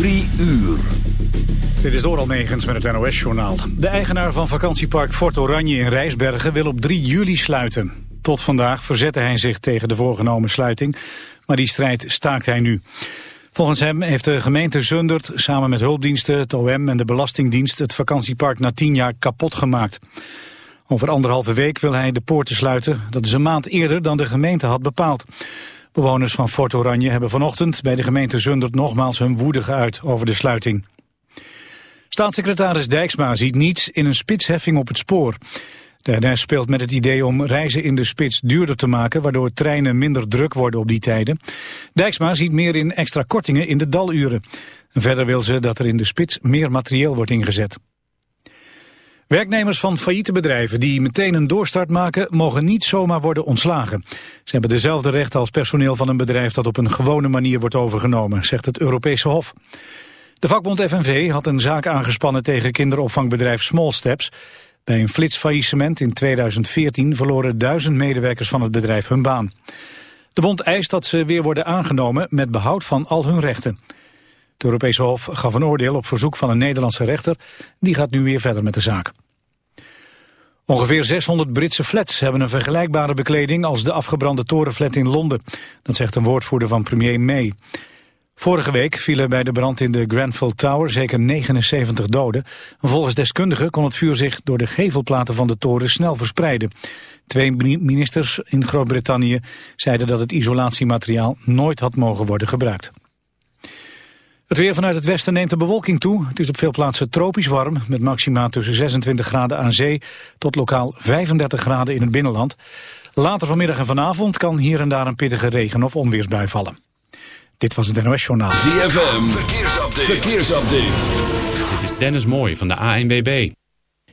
Drie uur. Dit is Doral Megens met het NOS-journaal. De eigenaar van vakantiepark Fort Oranje in Rijsbergen wil op 3 juli sluiten. Tot vandaag verzette hij zich tegen de voorgenomen sluiting, maar die strijd staakt hij nu. Volgens hem heeft de gemeente Zundert samen met hulpdiensten, het OM en de Belastingdienst het vakantiepark na 10 jaar kapot gemaakt. Over anderhalve week wil hij de poorten sluiten. Dat is een maand eerder dan de gemeente had bepaald. Bewoners van Fort Oranje hebben vanochtend bij de gemeente Zundert nogmaals hun woede geuit over de sluiting. Staatssecretaris Dijksma ziet niets in een spitsheffing op het spoor. De NS speelt met het idee om reizen in de spits duurder te maken... waardoor treinen minder druk worden op die tijden. Dijksma ziet meer in extra kortingen in de daluren. Verder wil ze dat er in de spits meer materieel wordt ingezet. Werknemers van failliete bedrijven die meteen een doorstart maken... mogen niet zomaar worden ontslagen. Ze hebben dezelfde rechten als personeel van een bedrijf... dat op een gewone manier wordt overgenomen, zegt het Europese Hof. De vakbond FNV had een zaak aangespannen tegen kinderopvangbedrijf Small Steps. Bij een flitsfaillissement in 2014 verloren duizend medewerkers van het bedrijf hun baan. De bond eist dat ze weer worden aangenomen met behoud van al hun rechten. Het Europese Hof gaf een oordeel op verzoek van een Nederlandse rechter. Die gaat nu weer verder met de zaak. Ongeveer 600 Britse flats hebben een vergelijkbare bekleding als de afgebrande torenflat in Londen. Dat zegt een woordvoerder van premier May. Vorige week vielen bij de brand in de Grenfell Tower zeker 79 doden. Volgens deskundigen kon het vuur zich door de gevelplaten van de toren snel verspreiden. Twee ministers in Groot-Brittannië zeiden dat het isolatiemateriaal nooit had mogen worden gebruikt. Het weer vanuit het westen neemt de bewolking toe. Het is op veel plaatsen tropisch warm, met maxima tussen 26 graden aan zee tot lokaal 35 graden in het binnenland. Later vanmiddag en vanavond kan hier en daar een pittige regen- of onweersbui vallen. Dit was het NOS Journaal. ZFM, verkeersupdate. verkeersupdate. Dit is Dennis Mooij van de ANWB.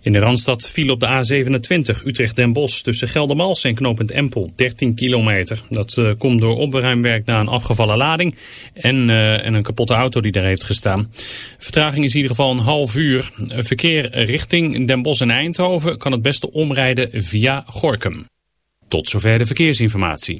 In de Randstad viel op de A27 Utrecht-Den Bosch tussen Geldermals en knooppunt Empel 13 kilometer. Dat uh, komt door opruimwerk na een afgevallen lading en, uh, en een kapotte auto die daar heeft gestaan. Vertraging is in ieder geval een half uur. Verkeer richting Den Bosch en Eindhoven kan het beste omrijden via Gorkum. Tot zover de verkeersinformatie.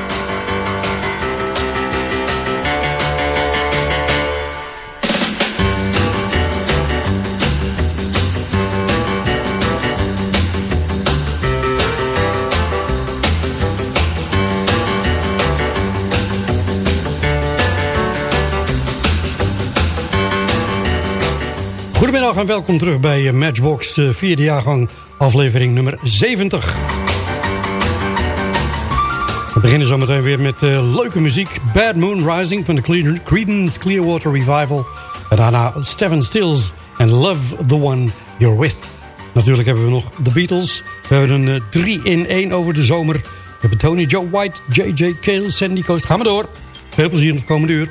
En welkom terug bij Matchbox, de vierde jaargang, aflevering nummer 70. We beginnen zometeen weer met uh, leuke muziek. Bad Moon Rising van de Creedence Clearwater Revival. En daarna Stephen Stills en Love the One You're With. Natuurlijk hebben we nog The Beatles. We hebben een 3 uh, in 1 over de zomer. We hebben Tony Joe White, J.J. Cale, Sandy Coast. Gaan we door. Veel plezier in het komende uur.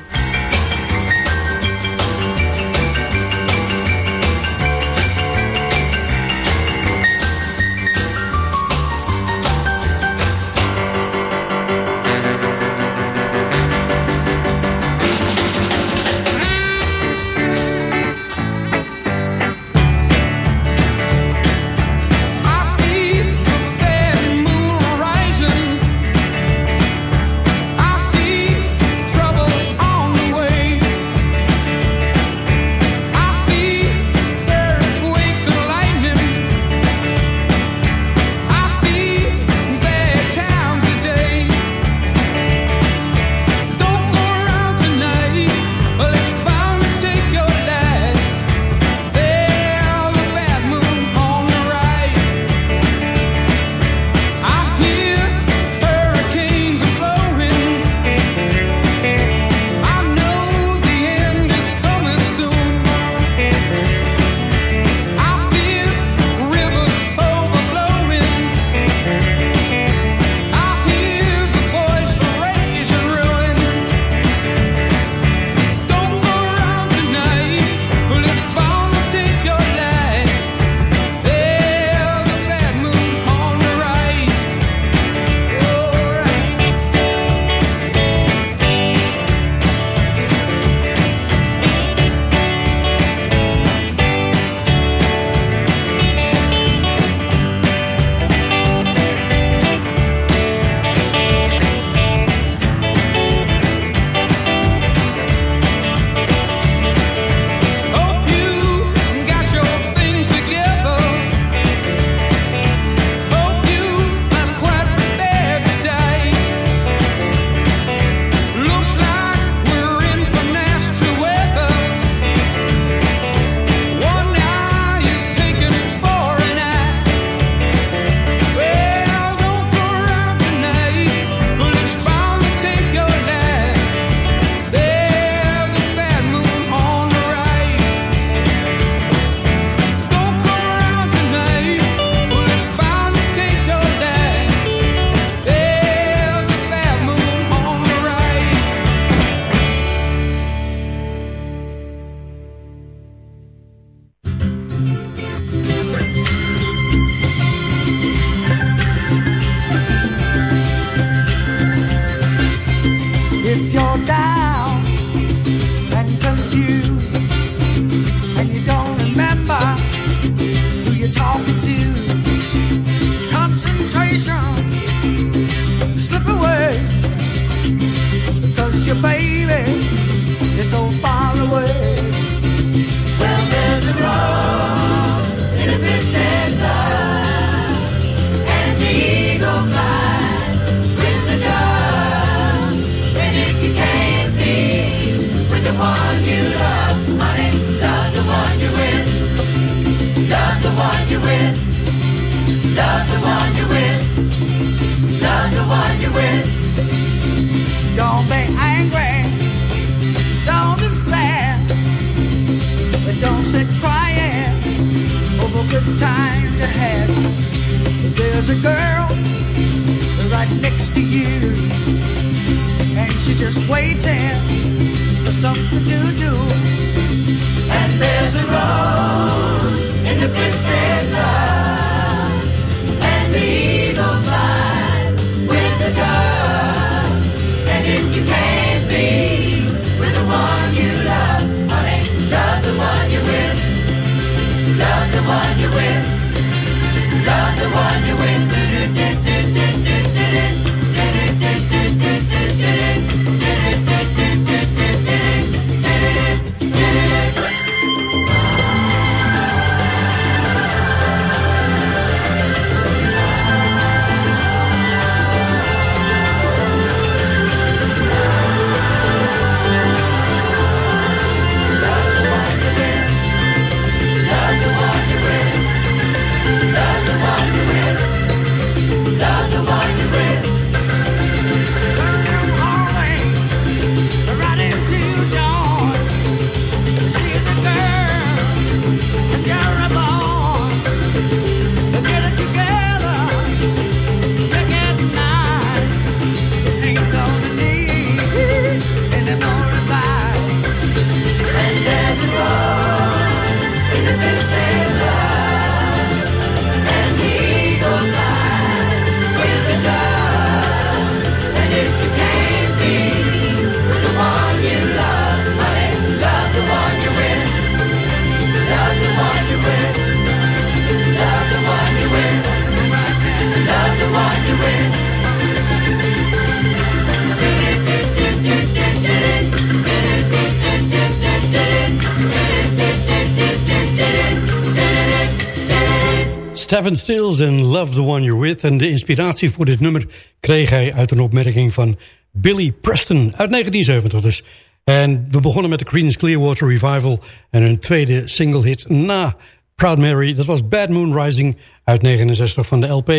Stills en Love the One You're With. En de inspiratie voor dit nummer kreeg hij uit een opmerking van Billy Preston uit 1970 dus. En we begonnen met de Creedence Clearwater Revival en hun tweede single hit na Proud Mary. Dat was Bad Moon Rising uit 69 van de LP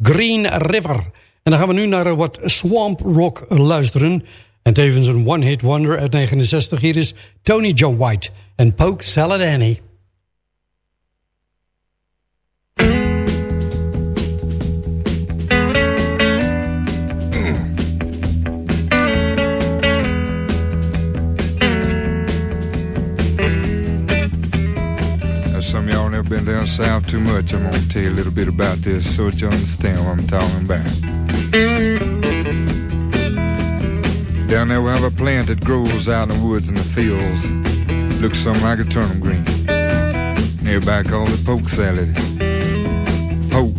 Green River. En dan gaan we nu naar wat Swamp Rock luisteren. En tevens een one-hit wonder uit 69. Hier is Tony Joe White en Poke Salad Annie. Been down south too much. I'm gonna tell you a little bit about this so that you understand what I'm talking about. Down there we have a plant that grows out in the woods and the fields. Looks something like a turnip green. Everybody calls it poke salad. Poke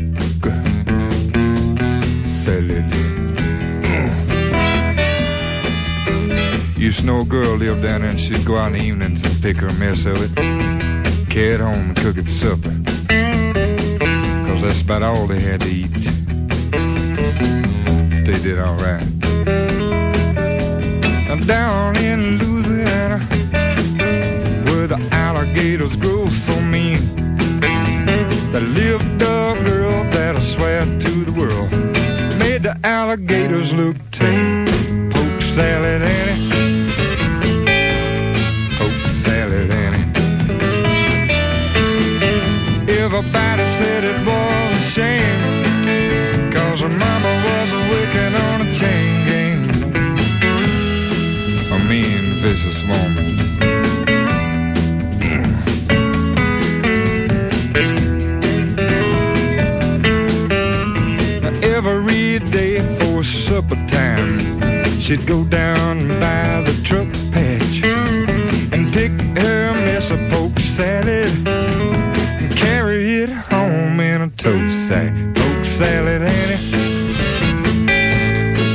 salad. Used to know a girl lived down there and she'd go out in the evenings and pick her mess of it it home and cook it for supper. Cause that's about all they had to eat. They did alright. I'm down in Louisiana, where the alligators grow so mean. There lived a girl that I swear to the world made the alligators look tame. Poke salad, shame Cause her mama was a wicked on a chain gang. A mean, vicious woman. Every day for supper time She'd go down by the truck patch And pick her mess of poke salad toast sack, poke salad, Annie.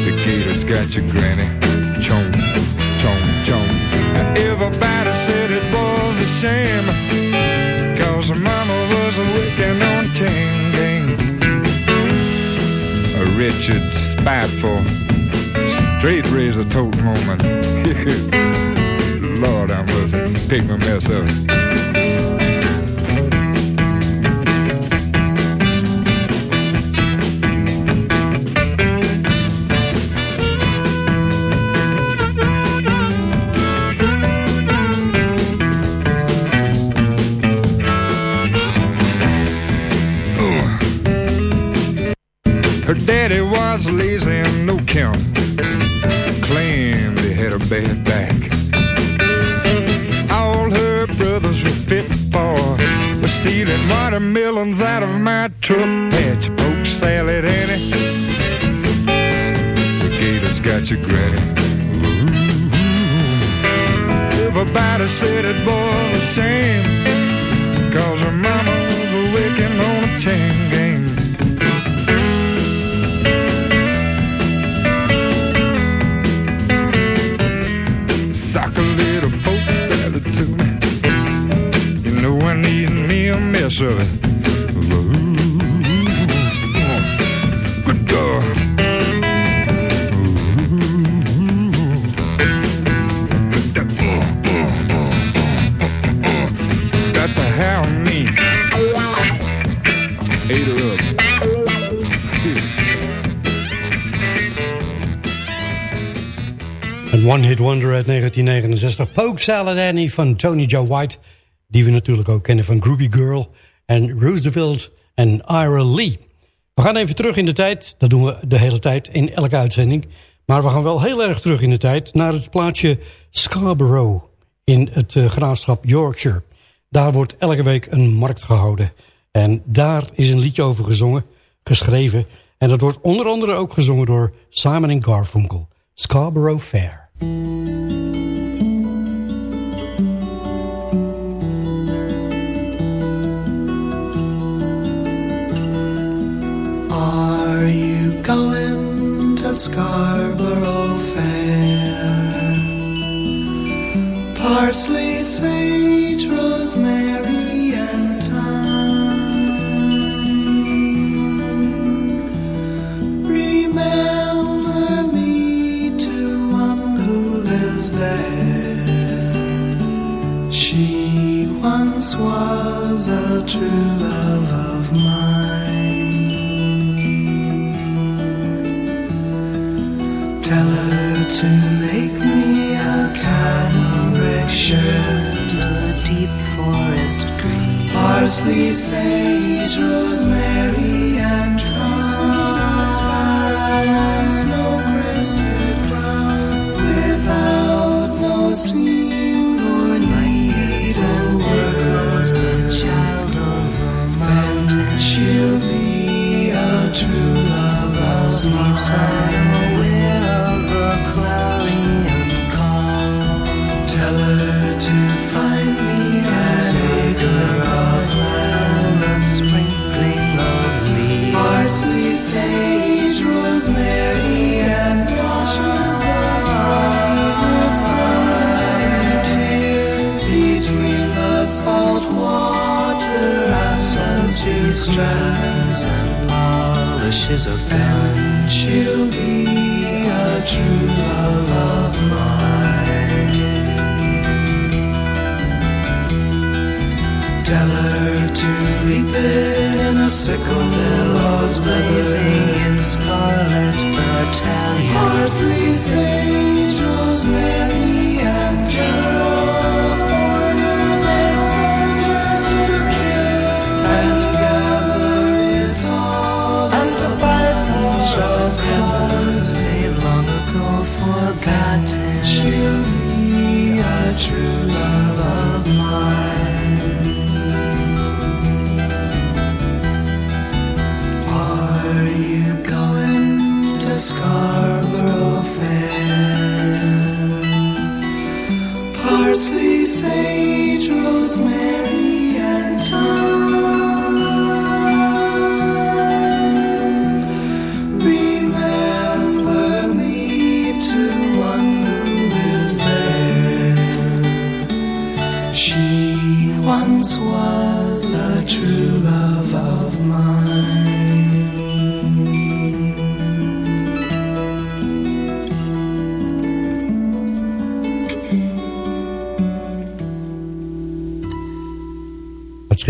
The gator's got your granny. Chomp, chomp. Now everybody said it was a shame. Cause mama was a wicked on gang. A wretched, spiteful, straight razor toting woman. Lord, I must pick my mess up. Watermelons out of my truck patch. Poke salad, Annie. The gators got your granny. Everybody said it was a shame Cause her mama was a waking on a chain gang Sock a little poke salad to me You know I need me a mess of it One-hit wonder uit 1969. Poke Salad Annie van Tony Joe White. Die we natuurlijk ook kennen van Groovy Girl. En Roosevelt en Ira Lee. We gaan even terug in de tijd. Dat doen we de hele tijd in elke uitzending. Maar we gaan wel heel erg terug in de tijd. Naar het plaatsje Scarborough. In het uh, graafschap Yorkshire. Daar wordt elke week een markt gehouden. En daar is een liedje over gezongen. Geschreven. En dat wordt onder andere ook gezongen door Simon Garfunkel. Scarborough Fair. Are you going to Scarborough Fair. Parsley, sage, rosemary. A true love of mine. Tell her to make me a cambric shirt, a deep forest green, parsley, sage, rosemary, and thyme, and snow-crested brown, without no seam or need and be a true love of Sleeps unaware of cloudy and calm. Tell her to find me of sprinkling of parsley, sage, rosemary, and between the salt water and she strands and polishes a gun. She'll be a true love of mine. Tell her to reap it in a sickle billows blazing in scarlet battalion. Parsley, sage, rosemary,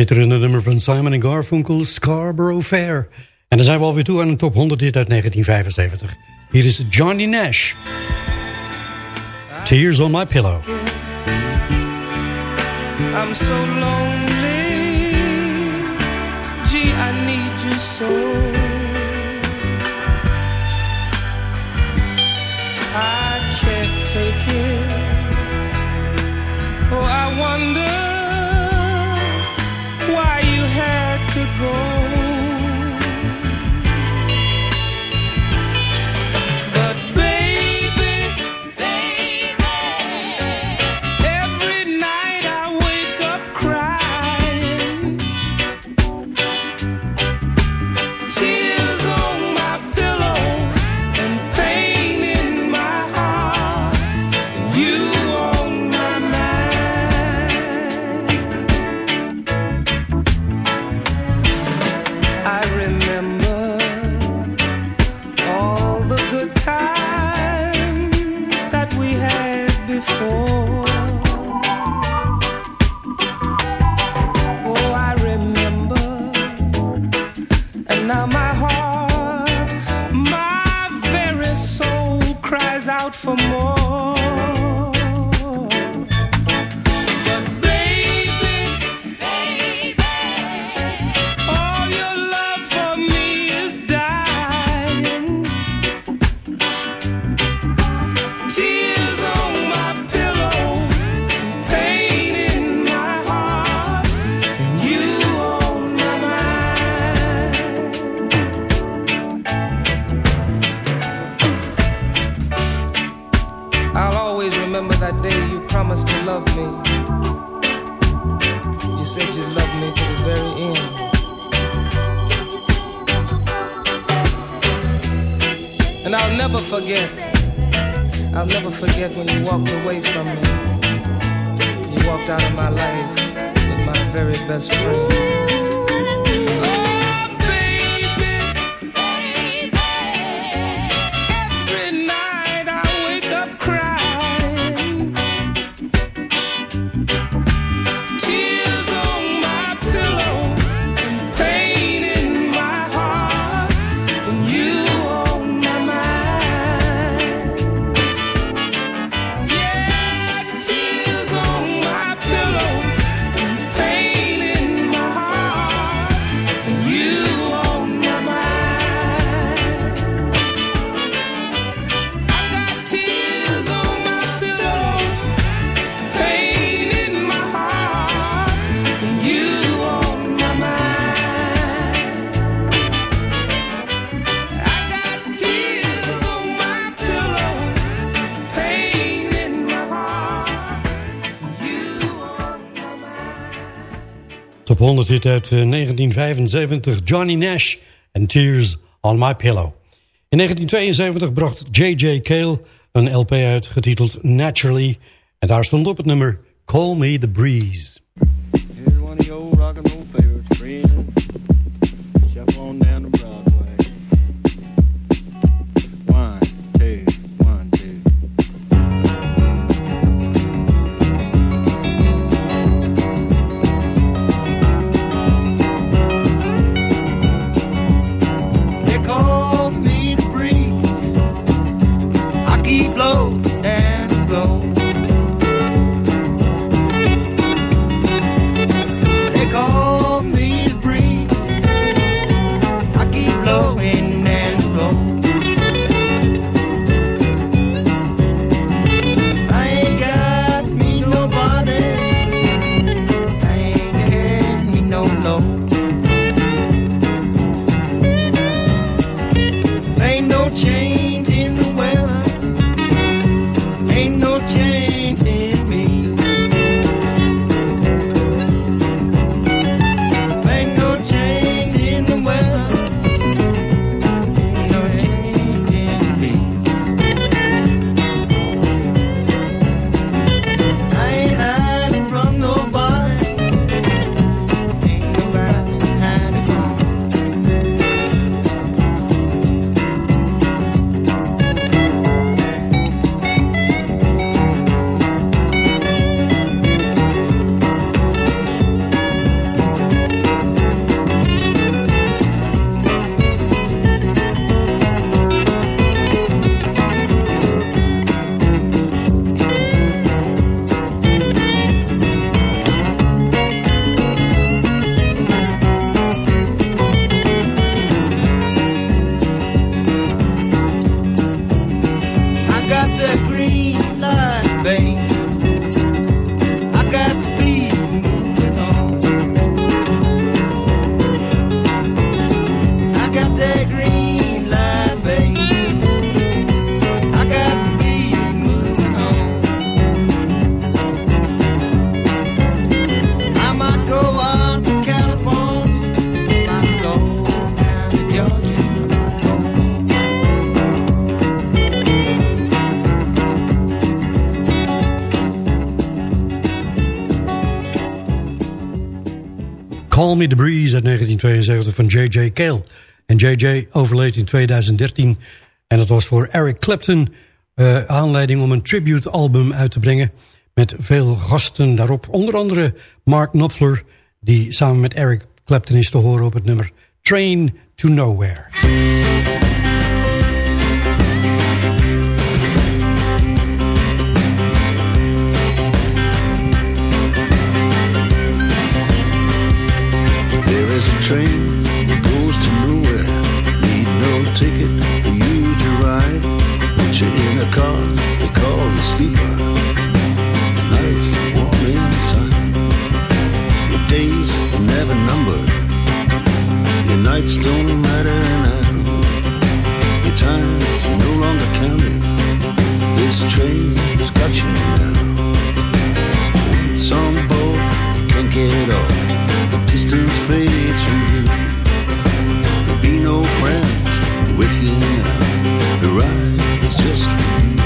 schitterende nummer van Simon Garfunkel, Scarborough Fair. En dan zijn we alweer toe aan een top 100 dit uit 1975. Hier is Johnny Nash. Tears on my pillow. I'm so lonely. Gee, I need you so. I can't take it. Oh, I wonder. road. To go. Top 100 hit uit 1975, eh, Johnny Nash en Tears on My Pillow. In 1972 bracht J.J. Cale een LP uit getiteld Naturally. En daar stond op het nummer Call Me The Breeze. Call Me The Breeze uit 1972 van J.J. Cale. En J.J. overleed in 2013 en dat was voor Eric Clapton uh, aanleiding om een tribute album uit te brengen met veel gasten daarop. Onder andere Mark Knopfler, die samen met Eric Clapton is te horen op het nummer Train to Nowhere. Train that goes to nowhere. Need no ticket for you to ride. Put you in a car they call the sleeper. It's nice and warm inside. Your days are never numbered. Your nights don't matter now. Your time's no longer counted. This train has got you now. Just for you.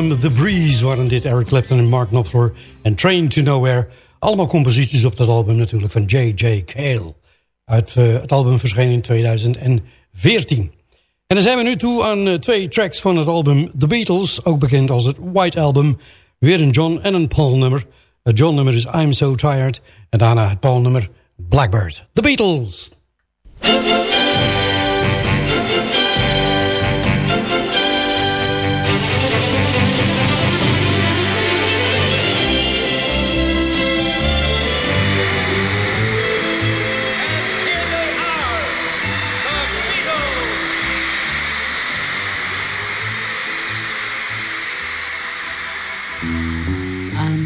Album The Breeze waren dit Eric Clapton en Mark Knopfler en Train to Nowhere. Allemaal composities op dat album natuurlijk van J.J. Cale. Uit, uh, het album verscheen in 2014. En dan zijn we nu toe aan uh, twee tracks van het album The Beatles. Ook bekend als het White Album. Weer een John en een Paul nummer. Het John nummer is I'm So Tired. En daarna het Paul nummer Blackbird. The Beatles.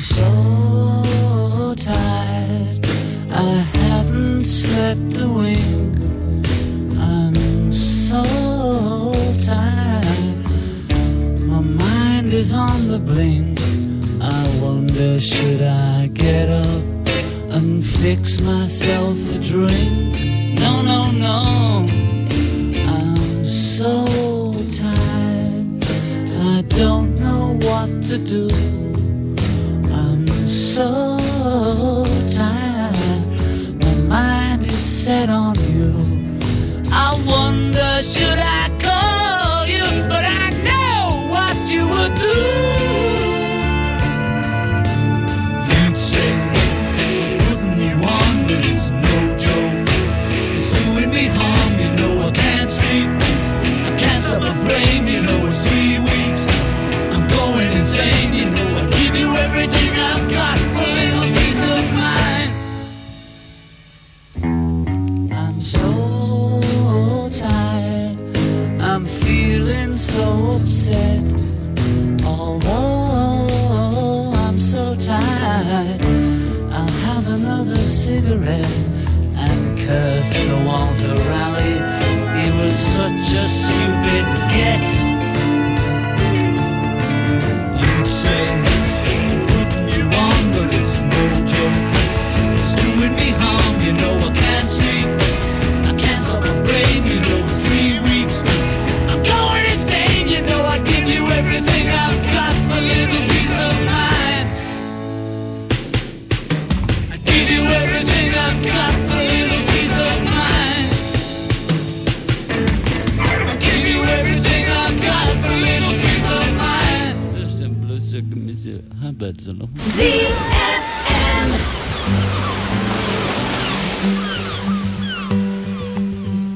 So tired. I haven't slept a wink. I'm so tired. My mind is on the blink. I wonder should I get up and fix myself a drink? No, no, no. I'm so tired. I don't know what to do.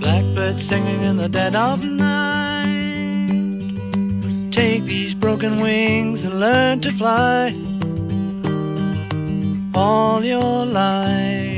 Blackbird singing in the dead of night. Take these broken wings and learn to fly. All your life,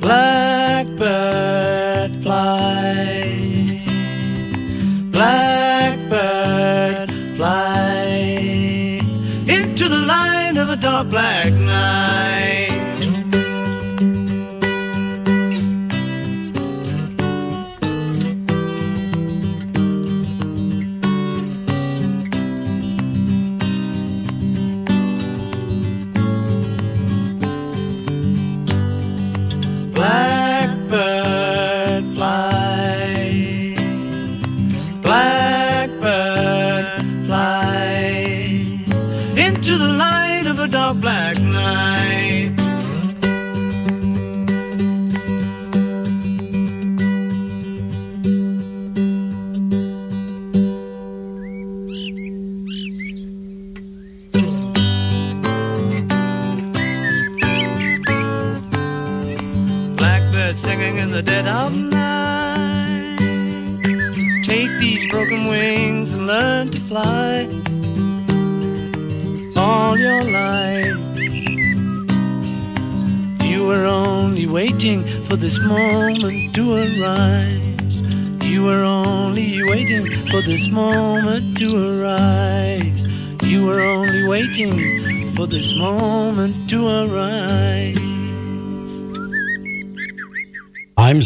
Blackbird fly. Blackbird fly into the line of a dark black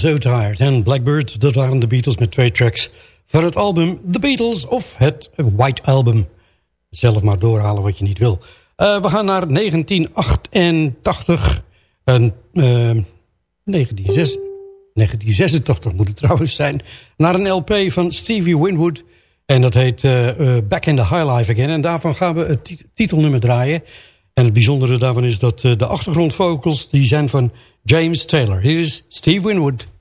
So Tired en Blackbird, dat waren de Beatles met twee tracks... van het album The Beatles of het White Album. Zelf maar doorhalen wat je niet wil. Uh, we gaan naar 1988. En, uh, 1986 moet het trouwens zijn. Naar een LP van Stevie Winwood. En dat heet uh, Back in the High Life Again. En daarvan gaan we het titelnummer draaien. En het bijzondere daarvan is dat de achtergrondvocals... die zijn van James Taylor. Hier is Steve Winwood.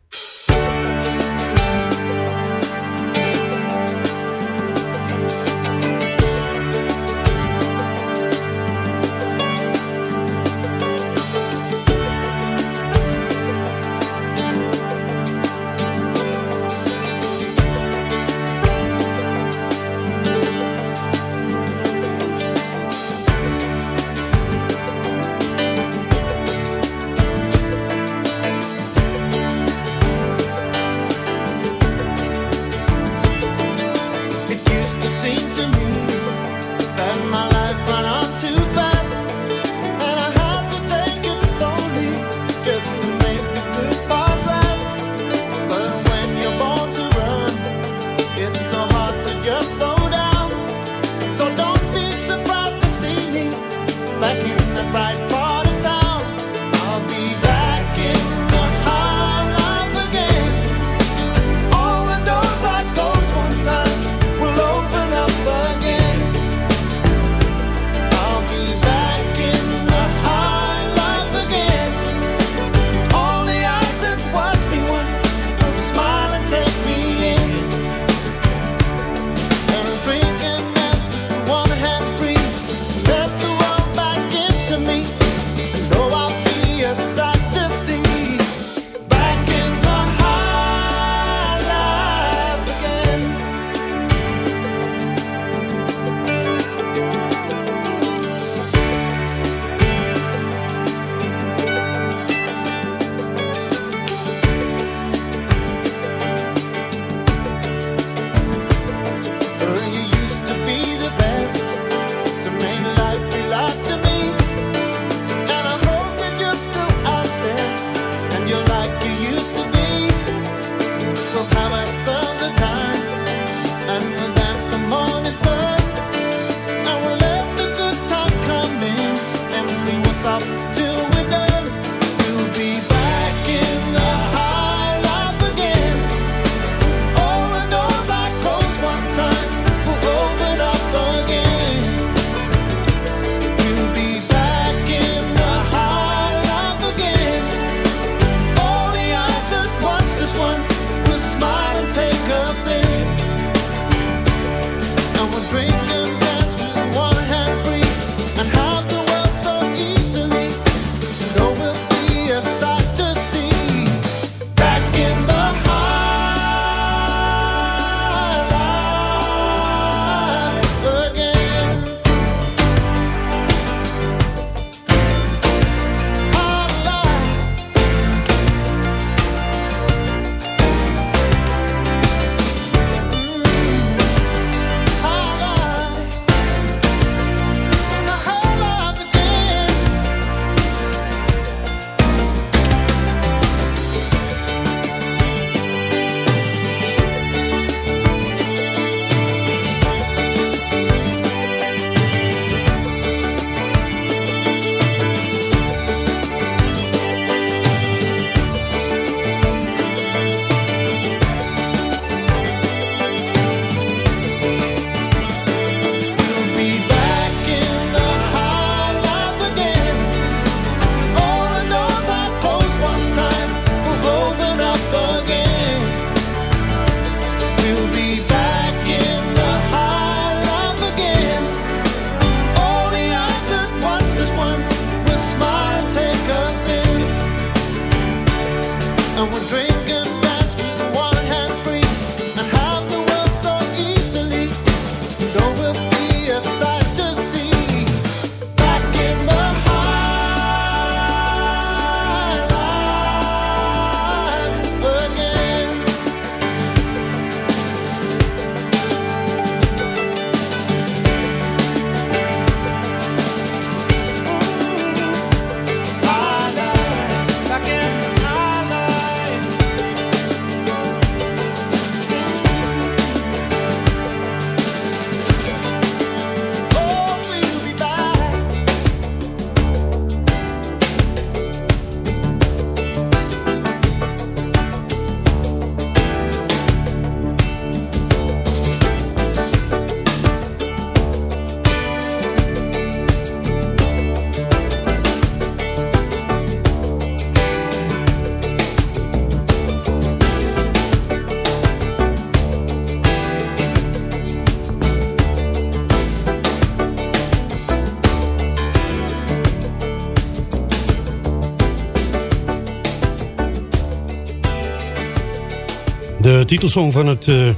Titelsong van het uh,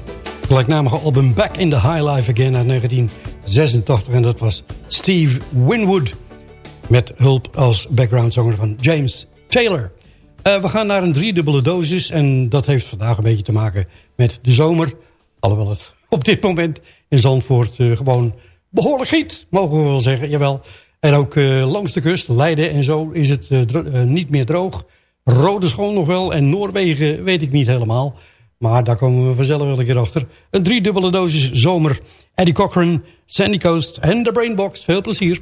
gelijknamige album Back in the High Life Again uit 1986. En dat was Steve Winwood. Met hulp als backgroundzanger van James Taylor. Uh, we gaan naar een driedubbele dosis. En dat heeft vandaag een beetje te maken met de zomer. Alhoewel het op dit moment in Zandvoort uh, gewoon behoorlijk giet. Mogen we wel zeggen, jawel. En ook langs de kust, Leiden en zo, is het niet meer droog. Rode schoon nog wel en Noorwegen weet ik niet helemaal. Maar daar komen we vanzelf wel een keer achter. Een driedubbele dosis zomer. Eddie Cochran, Sandy Coast en The Brainbox. Veel plezier.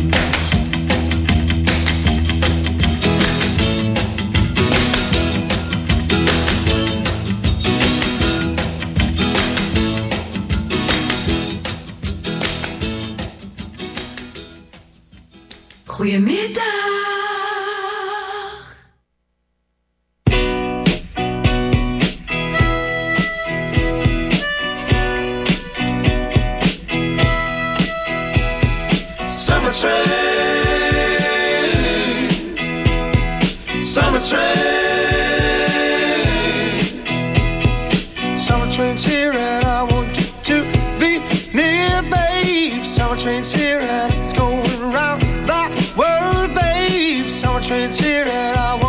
train's here and I want you to be near, babe. Summer train's here and it's going round the world, babe. Summer train's here and I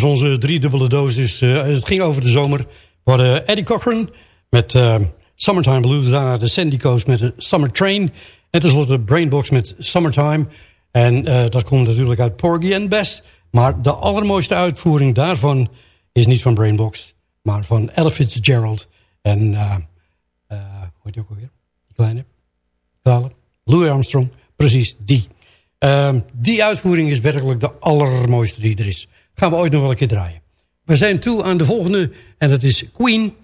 was onze driedubbele dosis. Uh, het ging over de zomer. We hadden Eddie Cochran met uh, Summertime Blues. Daarna de Sandy Coast met de Summer Train. En tenslotte Brainbox met Summertime. En dat komt natuurlijk uit Porgy en Bess. Maar de allermooiste uitvoering daarvan is niet van Brainbox. Maar van Ella Fitzgerald. En hoe heet die ook alweer? Die kleine? Dalen. Louis Armstrong. Precies, die. Uh, die uitvoering is werkelijk de allermooiste die er is. Gaan we ooit nog wel een keer draaien. We zijn toe aan de volgende en dat is Queen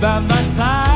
by my side.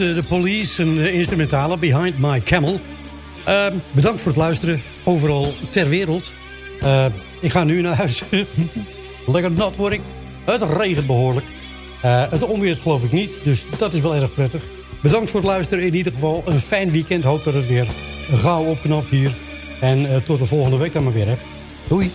De police en uh, instrumentale Behind My Camel. Uh, bedankt voor het luisteren, overal ter wereld. ik ga nu naar huis. Lekker nat word ik. Het regent behoorlijk. het onweert geloof ik niet, dus dat is wel erg prettig. Bedankt voor het luisteren. In ieder geval een fijn weekend. Hoop dat het weer gauw opknapt hier. En tot de volgende week dan maar weer. Hè. Doei.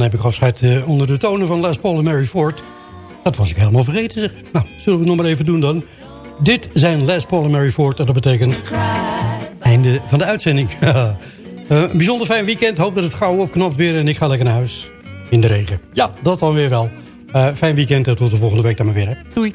Heb ik afscheid uh, onder de tonen van Les Paul en Mary Ford. Dat was ik helemaal vergeten zeg. Nou, zullen we het nog maar even doen dan. Dit zijn Les Paul en Mary Ford en dat betekent einde van de uitzending. uh, een bijzonder fijn weekend. Hoop dat het gauw opknapt weer en ik ga lekker naar huis. In de regen. Ja, dat dan weer wel. Uh, fijn weekend en tot de volgende week dan maar weer. Hè. Doei.